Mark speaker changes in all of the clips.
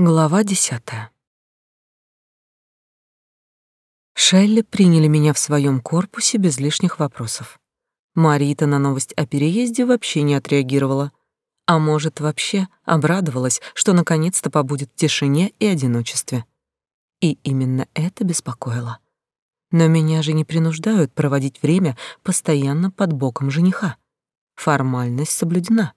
Speaker 1: Глава десятая. Шелли приняли меня в своем корпусе без лишних вопросов. Марита на новость о переезде вообще не отреагировала. А может, вообще обрадовалась, что наконец-то побудет в тишине и одиночестве. И именно это беспокоило. Но меня же не принуждают проводить время постоянно под боком жениха. Формальность соблюдена.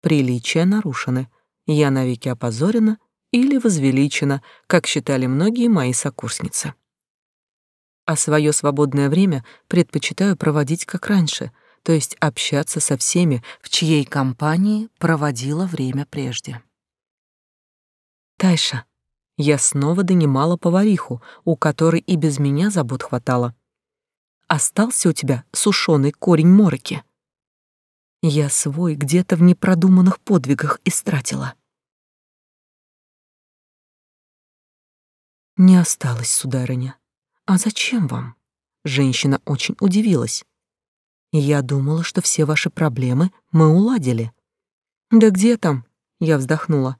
Speaker 1: Приличия нарушены. Я навеки опозорена или возвеличена, как считали многие мои сокурсницы. А свое свободное время предпочитаю проводить как раньше, то есть общаться со всеми, в чьей компании проводила время прежде. Тайша, я снова донимала повариху, у которой и без меня забот хватало. Остался у тебя сушеный корень мороки. Я свой где-то в непродуманных подвигах истратила. Не осталось, сударыня. А зачем вам? Женщина очень удивилась. Я думала, что все ваши проблемы мы уладили. Да где там? Я вздохнула.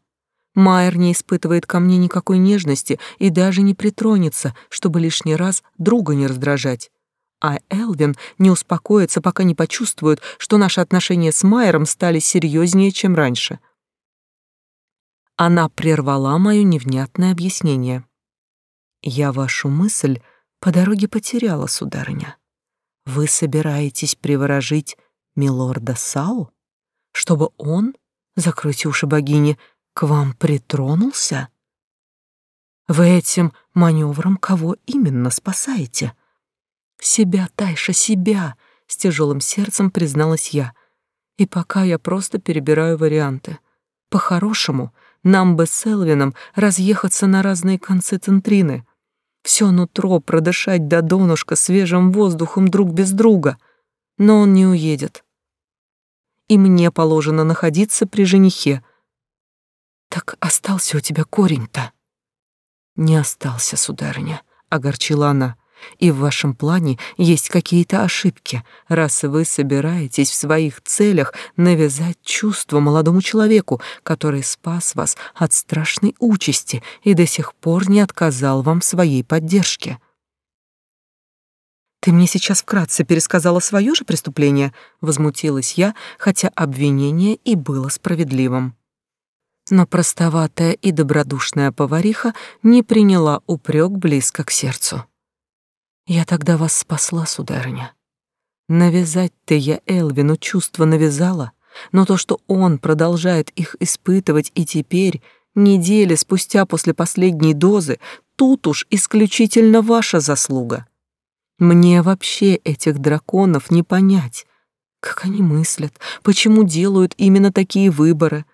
Speaker 1: Майер не испытывает ко мне никакой нежности и даже не притронется, чтобы лишний раз друга не раздражать. А Элвин не успокоится, пока не почувствует, что наши отношения с Майером стали серьезнее, чем раньше. Она прервала моё невнятное объяснение. Я вашу мысль по дороге потеряла, сударыня. Вы собираетесь приворожить милорда Сау, чтобы он, закройте уши богини, к вам притронулся? Вы этим маневром кого именно спасаете? Себя, Тайша, себя, с тяжелым сердцем призналась я. И пока я просто перебираю варианты. По-хорошему, нам бы с Элвином разъехаться на разные концы Центрины — все нутро продышать до донышка свежим воздухом друг без друга. Но он не уедет. И мне положено находиться при женихе. Так остался у тебя корень-то? Не остался, сударыня, огорчила она и в вашем плане есть какие-то ошибки, раз вы собираетесь в своих целях навязать чувство молодому человеку, который спас вас от страшной участи и до сих пор не отказал вам в своей поддержке. Ты мне сейчас вкратце пересказала свое же преступление, возмутилась я, хотя обвинение и было справедливым. Но простоватая и добродушная повариха не приняла упрек близко к сердцу. Я тогда вас спасла, сударыня. Навязать-то я Элвину чувства навязала, но то, что он продолжает их испытывать и теперь, недели спустя после последней дозы, тут уж исключительно ваша заслуга. Мне вообще этих драконов не понять. Как они мыслят, почему делают именно такие выборы,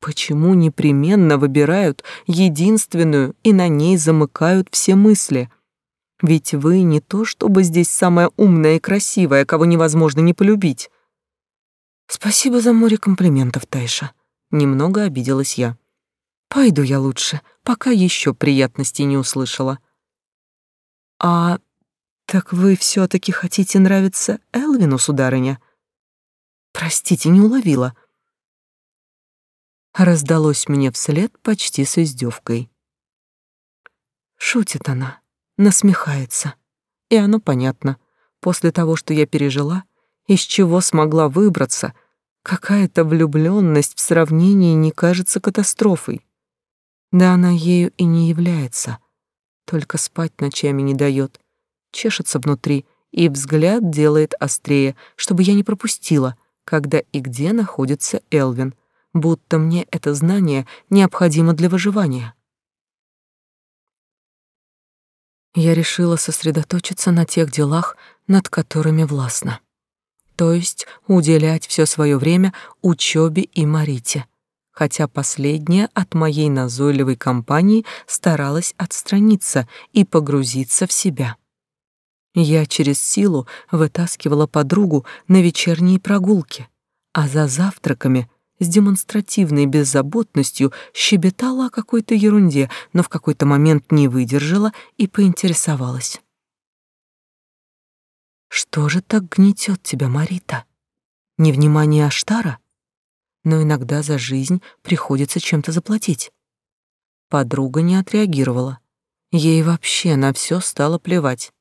Speaker 1: почему непременно выбирают единственную и на ней замыкают все мысли — ведь вы не то чтобы здесь самая умная и красивая, кого невозможно не полюбить. Спасибо за море комплиментов, Тайша. Немного обиделась я. Пойду я лучше, пока еще приятностей не услышала. А так вы все таки хотите нравиться Элвину, сударыня? Простите, не уловила. Раздалось мне вслед почти с издевкой. Шутит она насмехается. И оно понятно. После того, что я пережила, из чего смогла выбраться, какая-то влюбленность в сравнении не кажется катастрофой. Да она ею и не является. Только спать ночами не дает, чешется внутри, и взгляд делает острее, чтобы я не пропустила, когда и где находится Элвин, будто мне это знание необходимо для выживания. Я решила сосредоточиться на тех делах, над которыми властна. То есть уделять все свое время учебе и Марите, хотя последняя от моей назойливой компании старалась отстраниться и погрузиться в себя. Я через силу вытаскивала подругу на вечерние прогулки, а за завтраками с демонстративной беззаботностью щебетала о какой-то ерунде, но в какой-то момент не выдержала и поинтересовалась. «Что же так гнетет тебя, Марита? Невнимание Аштара? Но иногда за жизнь приходится чем-то заплатить. Подруга не отреагировала. Ей вообще на все стало плевать.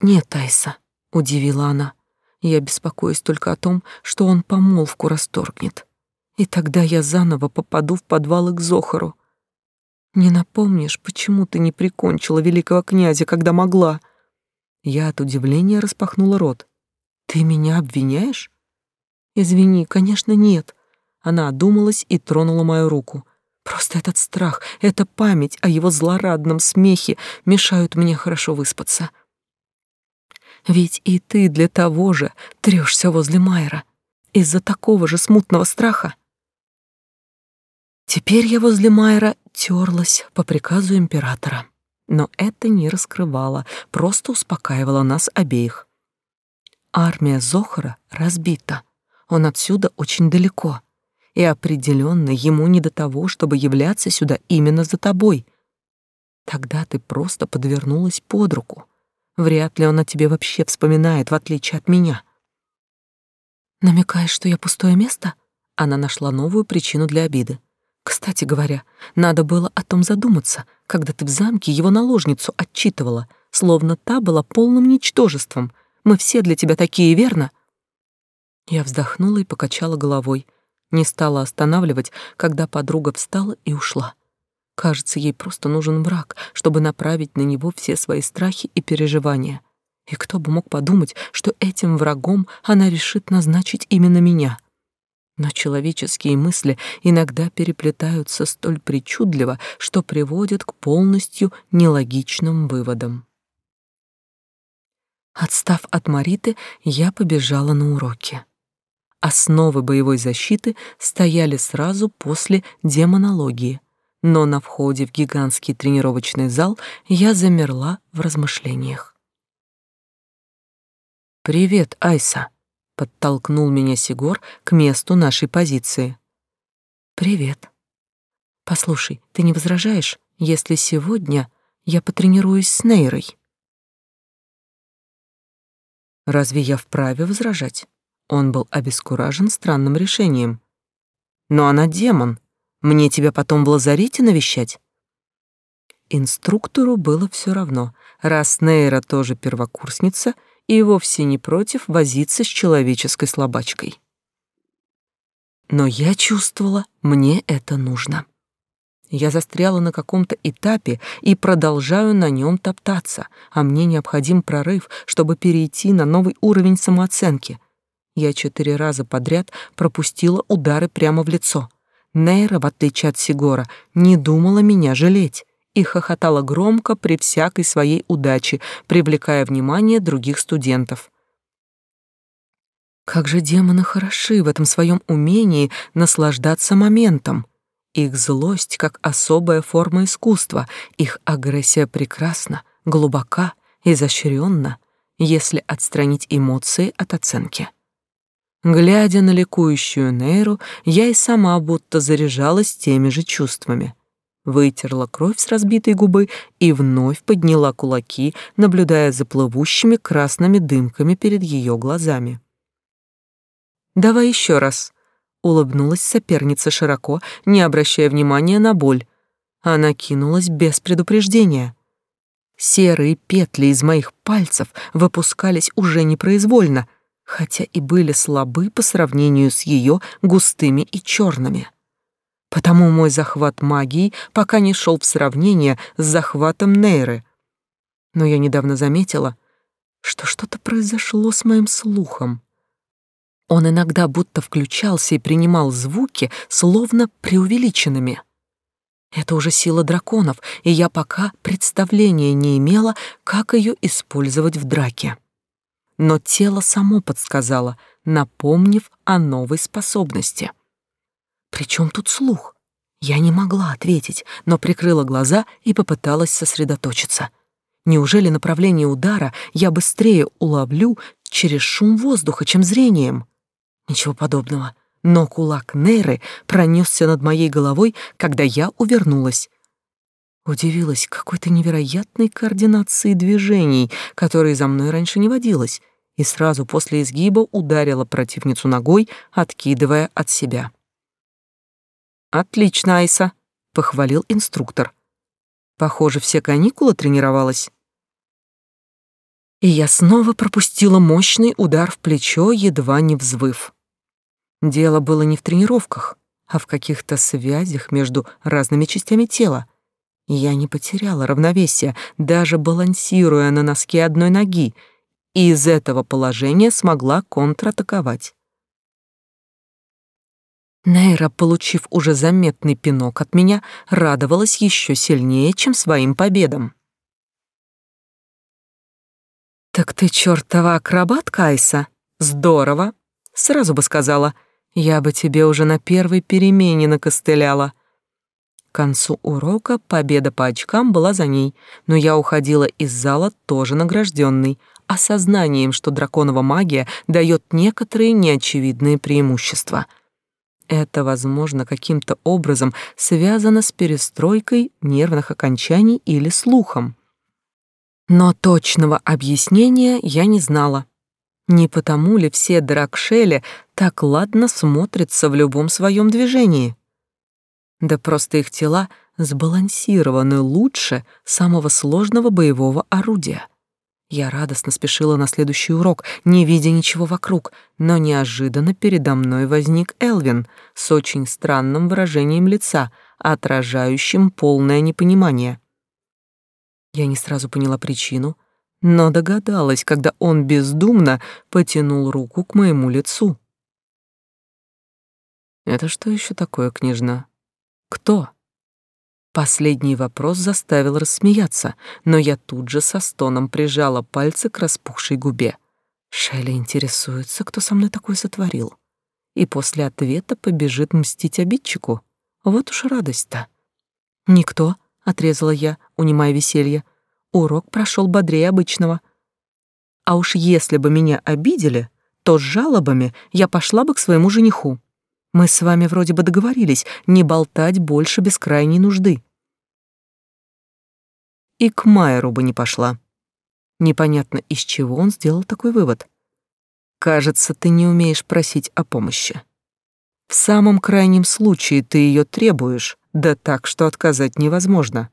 Speaker 1: «Нет, Айса», — удивила она, — «я беспокоюсь только о том, что он помолвку расторгнет. И тогда я заново попаду в подвалы к Зохару. Не напомнишь, почему ты не прикончила великого князя, когда могла?» Я от удивления распахнула рот. «Ты меня обвиняешь?» «Извини, конечно, нет». Она одумалась и тронула мою руку. «Просто этот страх, эта память о его злорадном смехе мешают мне хорошо выспаться. Ведь и ты для того же трёшься возле Майера, из-за такого же смутного страха». Теперь я возле Майера терлась по приказу императора, но это не раскрывало, просто успокаивало нас обеих. Армия Зохара разбита, он отсюда очень далеко, и определенно ему не до того, чтобы являться сюда именно за тобой. Тогда ты просто подвернулась под руку. Вряд ли он о тебе вообще вспоминает, в отличие от меня. Намекаешь, что я пустое место? Она нашла новую причину для обиды. Кстати говоря, надо было о том задуматься, когда ты в замке его наложницу отчитывала, словно та была полным ничтожеством. Мы все для тебя такие, верно? Я вздохнула и покачала головой. Не стала останавливать, когда подруга встала и ушла. Кажется, ей просто нужен враг, чтобы направить на него все свои страхи и переживания. И кто бы мог подумать, что этим врагом она решит назначить именно меня — но человеческие мысли иногда переплетаются столь причудливо, что приводят к полностью нелогичным выводам. Отстав от Мариты, я побежала на уроки. Основы боевой защиты стояли сразу после демонологии, но на входе в гигантский тренировочный зал я замерла в размышлениях. «Привет, Айса!» Подтолкнул меня Сигор к месту нашей позиции. Привет. Послушай, ты не возражаешь, если сегодня я потренируюсь с Нейрой? Разве я вправе возражать? Он был обескуражен странным решением. Но она демон. Мне тебя потом в лазарете навещать? Инструктору было все равно. Раз Нейра тоже первокурсница — и вовсе не против возиться с человеческой слабачкой. Но я чувствовала, мне это нужно. Я застряла на каком-то этапе и продолжаю на нем топтаться, а мне необходим прорыв, чтобы перейти на новый уровень самооценки. Я четыре раза подряд пропустила удары прямо в лицо. Нейра, в отличие от Сигора, не думала меня жалеть и хохотала громко при всякой своей удаче, привлекая внимание других студентов. Как же демоны хороши в этом своем умении наслаждаться моментом. Их злость как особая форма искусства, их агрессия прекрасна, глубока, изощренна, если отстранить эмоции от оценки. Глядя на ликующую Нейру, я и сама будто заряжалась теми же чувствами вытерла кровь с разбитой губы и вновь подняла кулаки, наблюдая за плывущими красными дымками перед ее глазами. «Давай еще раз», — улыбнулась соперница широко, не обращая внимания на боль. Она кинулась без предупреждения. Серые петли из моих пальцев выпускались уже непроизвольно, хотя и были слабы по сравнению с ее густыми и черными. Потому мой захват магии пока не шел в сравнение с захватом Нейры. Но я недавно заметила, что что-то произошло с моим слухом. Он иногда будто включался и принимал звуки, словно преувеличенными. Это уже сила драконов, и я пока представления не имела, как ее использовать в драке. Но тело само подсказало, напомнив о новой способности. При чем тут слух? Я не могла ответить, но прикрыла глаза и попыталась сосредоточиться. Неужели направление удара я быстрее уловлю через шум воздуха, чем зрением? Ничего подобного. Но кулак Нейры пронесся над моей головой, когда я увернулась. Удивилась какой-то невероятной координации движений, которые за мной раньше не водилось, и сразу после изгиба ударила противницу ногой, откидывая от себя. «Отлично, Айса», — похвалил инструктор. Похоже, все каникулы тренировалась. И я снова пропустила мощный удар в плечо, едва не взвыв. Дело было не в тренировках, а в каких-то связях между разными частями тела. Я не потеряла равновесия, даже балансируя на носке одной ноги, и из этого положения смогла контратаковать. Нейра, получив уже заметный пинок от меня, радовалась еще сильнее, чем своим победам. «Так ты чертова акробатка, Айса? Здорово!» Сразу бы сказала, я бы тебе уже на первой перемене накостыляла. К концу урока победа по очкам была за ней, но я уходила из зала тоже награжденной, осознанием, что драконова магия дает некоторые неочевидные преимущества — это, возможно, каким-то образом связано с перестройкой нервных окончаний или слухом. Но точного объяснения я не знала. Не потому ли все дракшели так ладно смотрятся в любом своем движении? Да просто их тела сбалансированы лучше самого сложного боевого орудия. Я радостно спешила на следующий урок, не видя ничего вокруг, но неожиданно передо мной возник Элвин с очень странным выражением лица, отражающим полное непонимание. Я не сразу поняла причину, но догадалась, когда он бездумно потянул руку к моему лицу. «Это что еще такое, княжна? Кто?» Последний вопрос заставил рассмеяться, но я тут же со стоном прижала пальцы к распухшей губе. Шелли интересуется, кто со мной такое сотворил. И после ответа побежит мстить обидчику. Вот уж радость-то. «Никто», — отрезала я, унимая веселье. Урок прошел бодрее обычного. А уж если бы меня обидели, то с жалобами я пошла бы к своему жениху. Мы с вами вроде бы договорились не болтать больше без крайней нужды и к Майеру бы не пошла. Непонятно, из чего он сделал такой вывод. Кажется, ты не умеешь просить о помощи. В самом крайнем случае ты ее требуешь, да так, что отказать невозможно.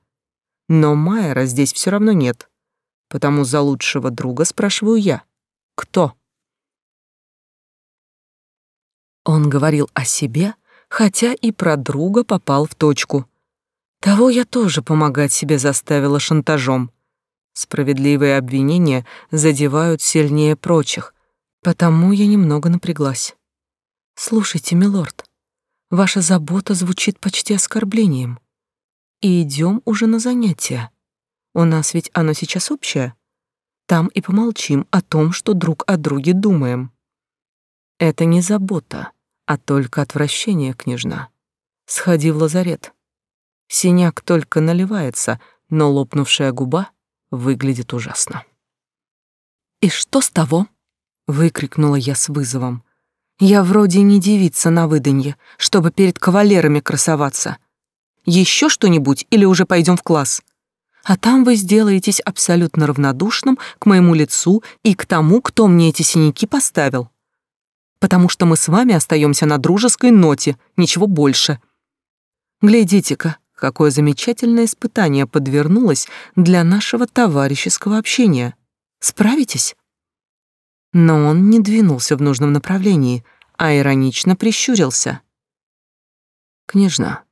Speaker 1: Но Майера здесь все равно нет. Потому за лучшего друга спрашиваю я. Кто? Он говорил о себе, хотя и про друга попал в точку — того я тоже помогать себе заставила шантажом. Справедливые обвинения задевают сильнее прочих, потому я немного напряглась. Слушайте, милорд, ваша забота звучит почти оскорблением. И идем уже на занятия. У нас ведь оно сейчас общее. Там и помолчим о том, что друг о друге думаем. Это не забота, а только отвращение, княжна. Сходи в лазарет. Синяк только наливается, но лопнувшая губа выглядит ужасно. «И что с того?» — выкрикнула я с вызовом. «Я вроде не девица на выданье, чтобы перед кавалерами красоваться. Еще что-нибудь или уже пойдем в класс? А там вы сделаетесь абсолютно равнодушным к моему лицу и к тому, кто мне эти синяки поставил. Потому что мы с вами остаемся на дружеской ноте, ничего больше. Глядите-ка, Какое замечательное испытание подвернулось для нашего товарищеского общения. Справитесь? Но он не двинулся в нужном направлении, а иронично прищурился. Княжна,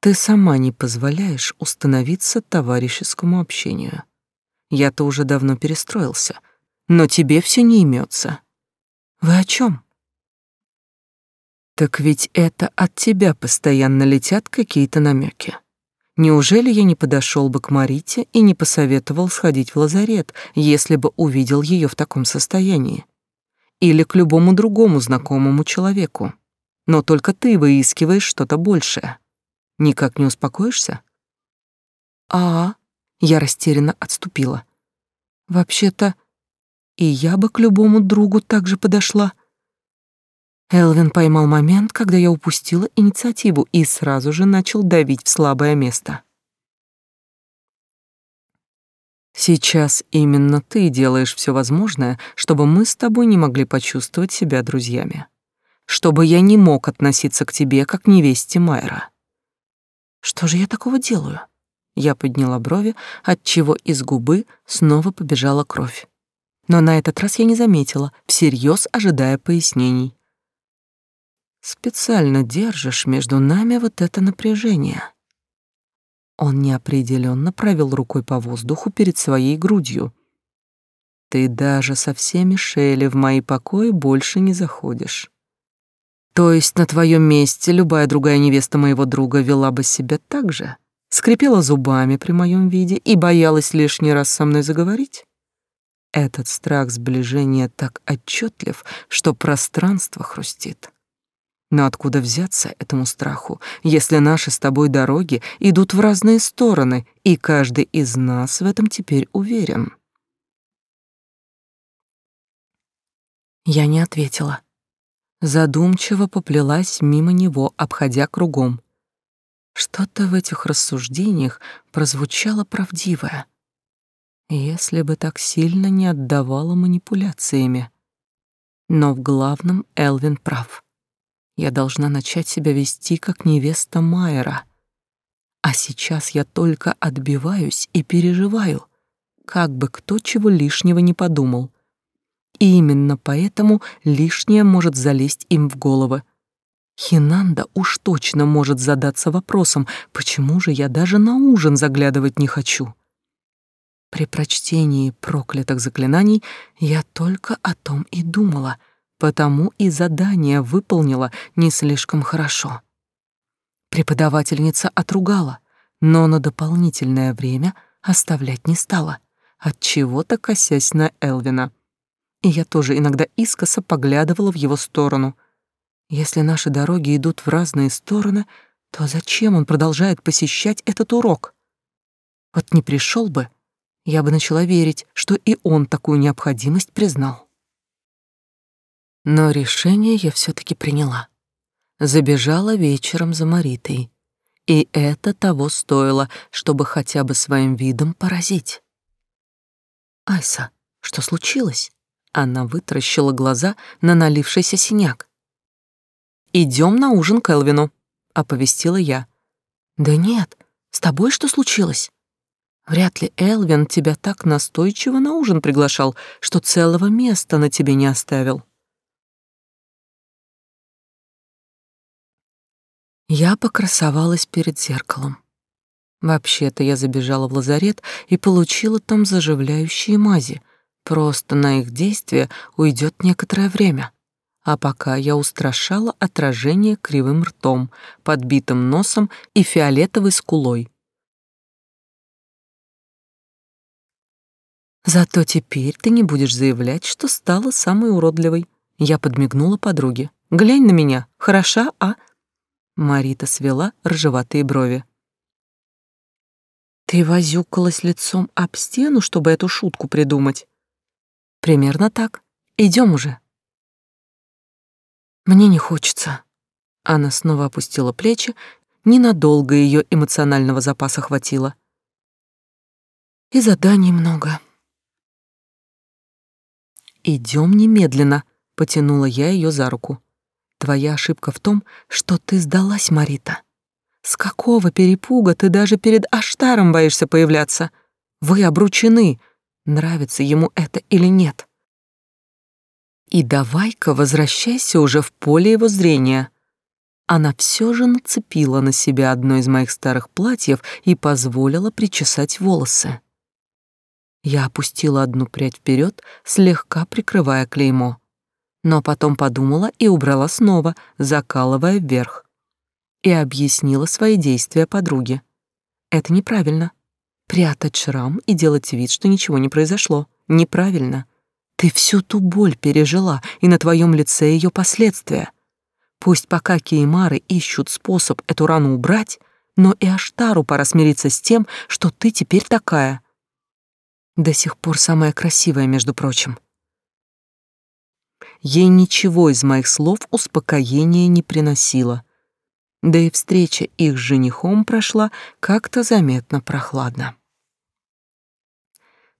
Speaker 1: ты сама не позволяешь установиться товарищескому общению. Я-то уже давно перестроился, но тебе все не имется. Вы о чем? Так ведь это от тебя постоянно летят какие-то намеки. Неужели я не подошел бы к Марите и не посоветовал сходить в лазарет, если бы увидел ее в таком состоянии? Или к любому другому знакомому человеку? Но только ты выискиваешь что-то большее. Никак не успокоишься? А, я растерянно отступила. Вообще-то и я бы к любому другу также подошла. Элвин поймал момент, когда я упустила инициативу и сразу же начал давить в слабое место. Сейчас именно ты делаешь все возможное, чтобы мы с тобой не могли почувствовать себя друзьями. Чтобы я не мог относиться к тебе как невесте Майра. Что же я такого делаю? Я подняла брови, отчего из губы снова побежала кровь. Но на этот раз я не заметила, всерьез ожидая пояснений. Специально держишь между нами вот это напряжение. Он неопределенно провел рукой по воздуху перед своей грудью. Ты даже со всеми Шелли в мои покои больше не заходишь. То есть на твоем месте любая другая невеста моего друга вела бы себя так же, скрипела зубами при моем виде и боялась лишний раз со мной заговорить? Этот страх сближения так отчетлив, что пространство хрустит. Но откуда взяться этому страху, если наши с тобой дороги идут в разные стороны, и каждый из нас в этом теперь уверен? Я не ответила. Задумчиво поплелась мимо него, обходя кругом. Что-то в этих рассуждениях прозвучало правдивое. Если бы так сильно не отдавала манипуляциями. Но в главном Элвин прав. Я должна начать себя вести как невеста Майера. А сейчас я только отбиваюсь и переживаю, как бы кто чего лишнего не подумал. И именно поэтому лишнее может залезть им в головы. Хинанда уж точно может задаться вопросом, почему же я даже на ужин заглядывать не хочу. При прочтении проклятых заклинаний я только о том и думала, потому и задание выполнила не слишком хорошо. Преподавательница отругала, но на дополнительное время оставлять не стала, от чего то косясь на Элвина и я тоже иногда искоса поглядывала в его сторону. Если наши дороги идут в разные стороны, то зачем он продолжает посещать этот урок? Вот не пришел бы, я бы начала верить, что и он такую необходимость признал. Но решение я все таки приняла. Забежала вечером за Маритой. И это того стоило, чтобы хотя бы своим видом поразить. «Айса, что случилось?» Она вытаращила глаза на налившийся синяк. «Идем на ужин к Элвину», — оповестила я. «Да нет, с тобой что случилось?» «Вряд ли Элвин тебя так настойчиво на ужин приглашал, что целого места на тебе не оставил». Я покрасовалась перед зеркалом. Вообще-то я забежала в лазарет и получила там заживляющие мази — Просто на их действие уйдет некоторое время. А пока я устрашала отражение кривым ртом, подбитым носом и фиолетовой скулой. Зато теперь ты не будешь заявлять, что стала самой уродливой. Я подмигнула подруге. Глянь на меня, хороша, а? Марита свела ржеватые брови. Ты возюкалась лицом об стену, чтобы эту шутку придумать. Примерно так. Идем уже. Мне не хочется. Она снова опустила плечи, ненадолго ее эмоционального запаса хватило. И заданий много. Идем немедленно, потянула я ее за руку. Твоя ошибка в том, что ты сдалась, Марита. С какого перепуга ты даже перед Аштаром боишься появляться? Вы обручены, нравится ему это или нет. И давай-ка возвращайся уже в поле его зрения. Она все же нацепила на себя одно из моих старых платьев и позволила причесать волосы. Я опустила одну прядь вперед, слегка прикрывая клеймо. Но потом подумала и убрала снова, закалывая вверх. И объяснила свои действия подруге. Это неправильно. Прятать шрам и делать вид, что ничего не произошло. Неправильно. Ты всю ту боль пережила, и на твоем лице ее последствия. Пусть пока Кеймары ищут способ эту рану убрать, но и Аштару пора смириться с тем, что ты теперь такая. До сих пор самая красивая, между прочим. Ей ничего из моих слов успокоения не приносило. Да и встреча их с женихом прошла как-то заметно прохладно.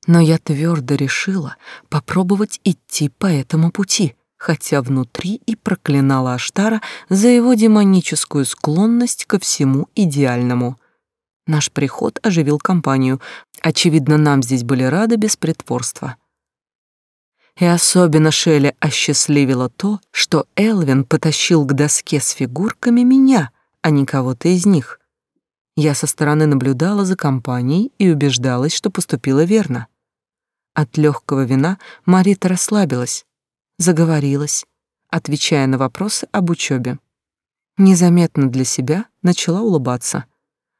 Speaker 1: Но я твердо решила попробовать идти по этому пути, хотя внутри и проклинала Аштара за его демоническую склонность ко всему идеальному. Наш приход оживил компанию. Очевидно, нам здесь были рады без притворства. И особенно Шелли осчастливило то, что Элвин потащил к доске с фигурками меня, а не кого-то из них. Я со стороны наблюдала за компанией и убеждалась, что поступила верно. От легкого вина Марита расслабилась, заговорилась, отвечая на вопросы об учебе. Незаметно для себя начала улыбаться.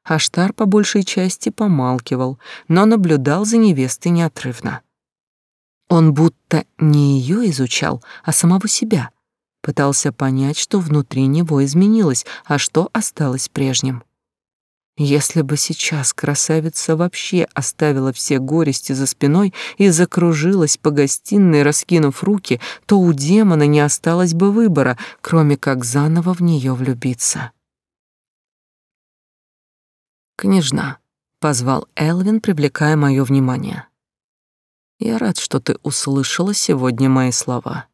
Speaker 1: Аштар по большей части помалкивал, но наблюдал за невестой неотрывно. Он будто не ее изучал, а самого себя. Пытался понять, что внутри него изменилось, а что осталось прежним. Если бы сейчас красавица вообще оставила все горести за спиной и закружилась по гостиной, раскинув руки, то у демона не осталось бы выбора, кроме как заново в нее влюбиться. «Княжна», — позвал Элвин, привлекая мое внимание. «Я рад, что ты услышала сегодня мои слова».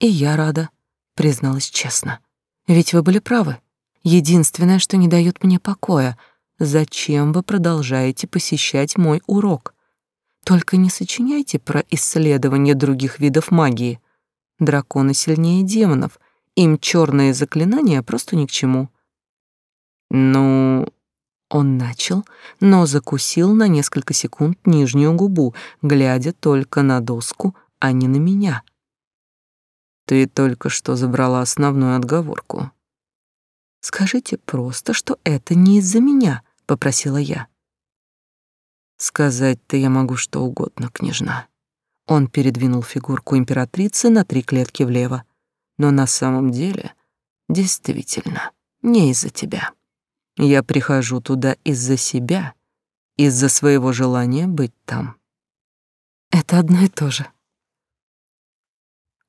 Speaker 1: «И я рада», — призналась честно. «Ведь вы были правы. Единственное, что не дает мне покоя — Зачем вы продолжаете посещать мой урок? Только не сочиняйте про исследование других видов магии. Драконы сильнее демонов, им черные заклинания просто ни к чему. Ну, он начал, но закусил на несколько секунд нижнюю губу, глядя только на доску, а не на меня. Ты только что забрала основную отговорку. Скажите просто, что это не из-за меня попросила я. Сказать-то я могу что угодно, княжна. Он передвинул фигурку императрицы на три клетки влево. Но на самом деле, действительно, не из-за тебя. Я прихожу туда из-за себя, из-за своего желания быть там. Это одно и то же.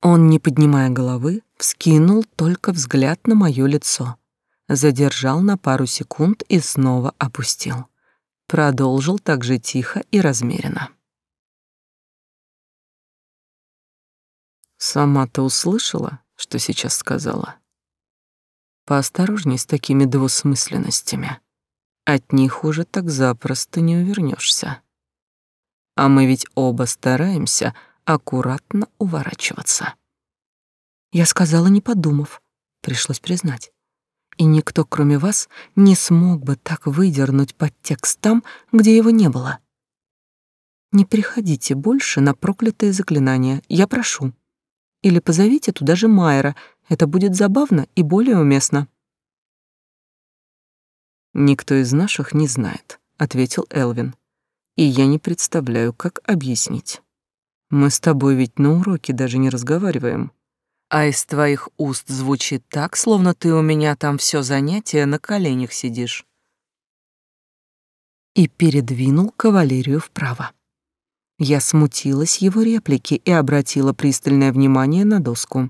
Speaker 1: Он, не поднимая головы, вскинул только взгляд на моё лицо задержал на пару секунд и снова опустил. Продолжил так же тихо и размеренно. Сама ты услышала, что сейчас сказала? Поосторожней с такими двусмысленностями. От них уже так запросто не увернешься. А мы ведь оба стараемся аккуратно уворачиваться. Я сказала, не подумав, пришлось признать и никто, кроме вас, не смог бы так выдернуть подтекст там, где его не было. Не приходите больше на проклятые заклинания, я прошу. Или позовите туда же Майера, это будет забавно и более уместно. Никто из наших не знает, ответил Элвин. И я не представляю, как объяснить. Мы с тобой ведь на уроке даже не разговариваем а из твоих уст звучит так, словно ты у меня там все занятие на коленях сидишь. И передвинул кавалерию вправо. Я смутилась его реплики и обратила пристальное внимание на доску.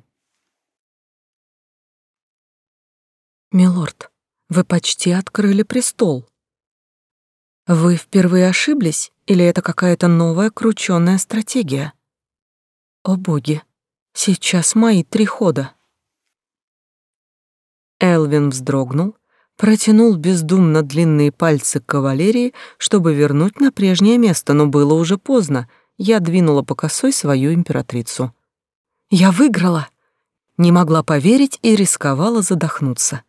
Speaker 1: «Милорд, вы почти открыли престол. Вы впервые ошиблись, или это какая-то новая крученная стратегия? О боги, Сейчас мои три хода. Элвин вздрогнул, протянул бездумно длинные пальцы к кавалерии, чтобы вернуть на прежнее место, но было уже поздно. Я двинула по косой свою императрицу. Я выиграла. Не могла поверить и рисковала задохнуться.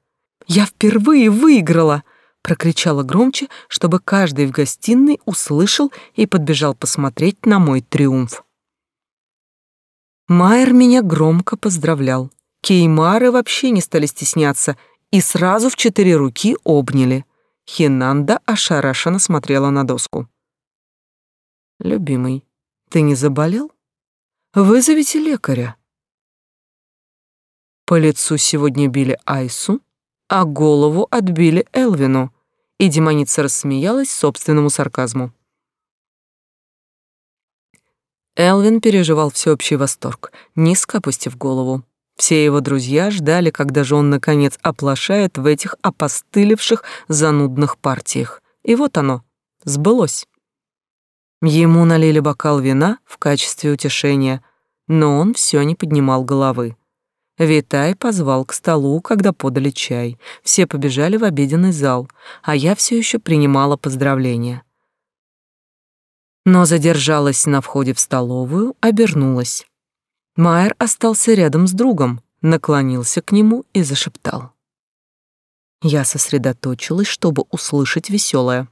Speaker 1: Я впервые выиграла, прокричала громче, чтобы каждый в гостиной услышал и подбежал посмотреть на мой триумф. Майер меня громко поздравлял. Кеймары вообще не стали стесняться и сразу в четыре руки обняли. Хинанда ошарашенно смотрела на доску. «Любимый, ты не заболел? Вызовите лекаря». По лицу сегодня били Айсу, а голову отбили Элвину, и демоница рассмеялась собственному сарказму. Элвин переживал всеобщий восторг, низко опустив голову. Все его друзья ждали, когда же он, наконец, оплошает в этих опостылевших занудных партиях. И вот оно, сбылось. Ему налили бокал вина в качестве утешения, но он все не поднимал головы. Витай позвал к столу, когда подали чай. Все побежали в обеденный зал, а я все еще принимала поздравления. Но задержалась на входе в столовую, обернулась. Майер остался рядом с другом, наклонился к нему и зашептал. Я сосредоточилась, чтобы услышать веселое.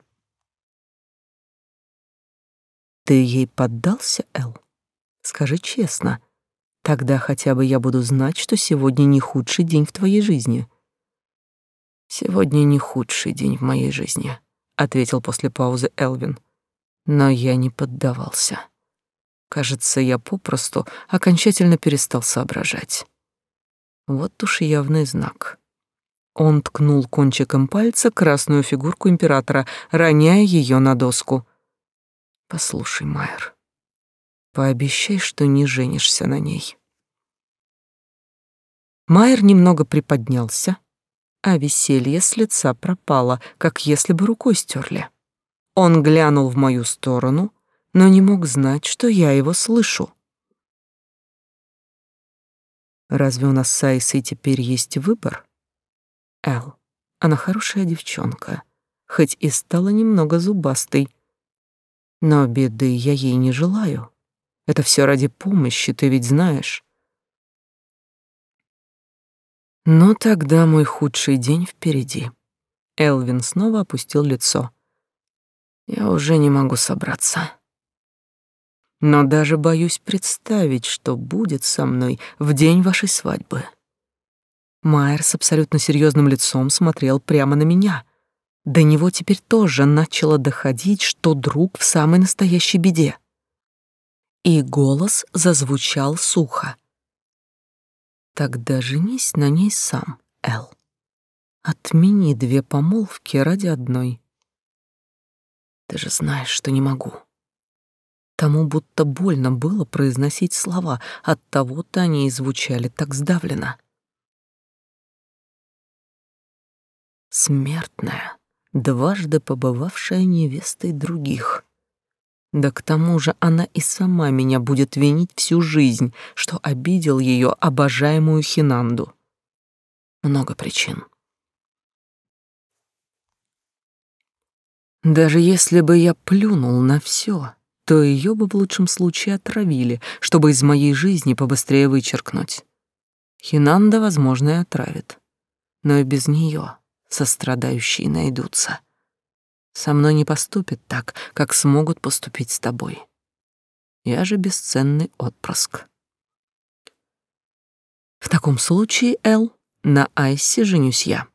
Speaker 1: «Ты ей поддался, Эл? Скажи честно, Тогда хотя бы я буду знать, что сегодня не худший день в твоей жизни. Сегодня не худший день в моей жизни, ответил после паузы Элвин. Но я не поддавался. Кажется, я попросту окончательно перестал соображать. Вот уж явный знак. Он ткнул кончиком пальца красную фигурку императора, роняя ее на доску. Послушай, Майер, Пообещай, что не женишься на ней. Майер немного приподнялся, а веселье с лица пропало, как если бы рукой стерли. Он глянул в мою сторону, но не мог знать, что я его слышу. Разве у нас с Айсой теперь есть выбор? Эл, она хорошая девчонка, хоть и стала немного зубастой, но беды я ей не желаю. Это все ради помощи, ты ведь знаешь. Но тогда мой худший день впереди. Элвин снова опустил лицо. Я уже не могу собраться. Но даже боюсь представить, что будет со мной в день вашей свадьбы. Майер с абсолютно серьезным лицом смотрел прямо на меня. До него теперь тоже начало доходить, что друг в самой настоящей беде и голос зазвучал сухо. Тогда женись на ней сам, Эл. Отмени две помолвки ради одной. Ты же знаешь, что не могу. Тому будто больно было произносить слова, от того-то они и звучали так сдавленно. Смертная, дважды побывавшая невестой других — да к тому же она и сама меня будет винить всю жизнь, что обидел ее обожаемую Хинанду. Много причин. Даже если бы я плюнул на все, то ее бы в лучшем случае отравили, чтобы из моей жизни побыстрее вычеркнуть. Хинанда, возможно, и отравит. Но и без нее сострадающие найдутся. Со мной не поступят так, как смогут поступить с тобой. Я же бесценный отпрыск. В таком случае, Эл, на Айсе женюсь я.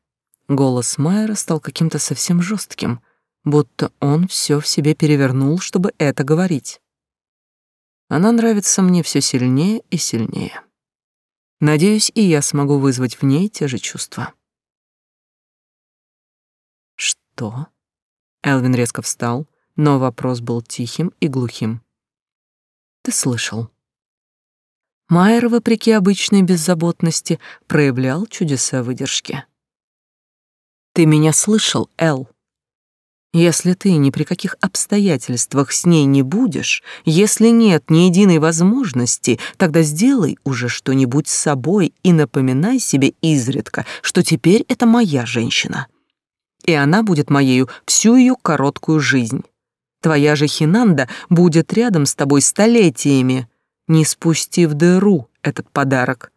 Speaker 1: Голос Майера стал каким-то совсем жестким, будто он все в себе перевернул, чтобы это говорить. Она нравится мне все сильнее и сильнее. Надеюсь, и я смогу вызвать в ней те же чувства. Что? Элвин резко встал, но вопрос был тихим и глухим. «Ты слышал?» Майер, вопреки обычной беззаботности, проявлял чудеса выдержки. «Ты меня слышал, Эл? Если ты ни при каких обстоятельствах с ней не будешь, если нет ни единой возможности, тогда сделай уже что-нибудь с собой и напоминай себе изредка, что теперь это моя женщина и она будет моею всю ее короткую жизнь. Твоя же Хинанда будет рядом с тобой столетиями. Не спусти в дыру этот подарок.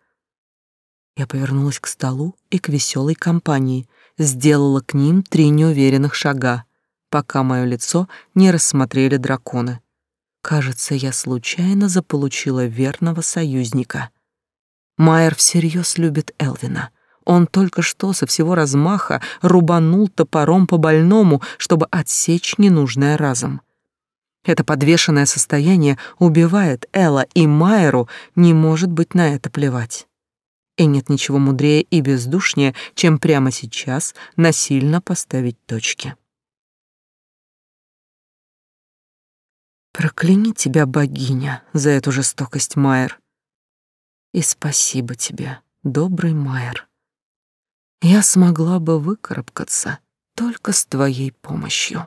Speaker 1: Я повернулась к столу и к веселой компании, сделала к ним три неуверенных шага, пока мое лицо не рассмотрели драконы. Кажется, я случайно заполучила верного союзника. Майер всерьез любит Элвина — он только что со всего размаха рубанул топором по больному, чтобы отсечь ненужное разом. Это подвешенное состояние убивает Элла, и Майеру не может быть на это плевать. И нет ничего мудрее и бездушнее, чем прямо сейчас насильно поставить точки. Прокляни тебя, богиня, за эту жестокость, Майер. И спасибо тебе, добрый Майер я смогла бы выкарабкаться только с твоей помощью.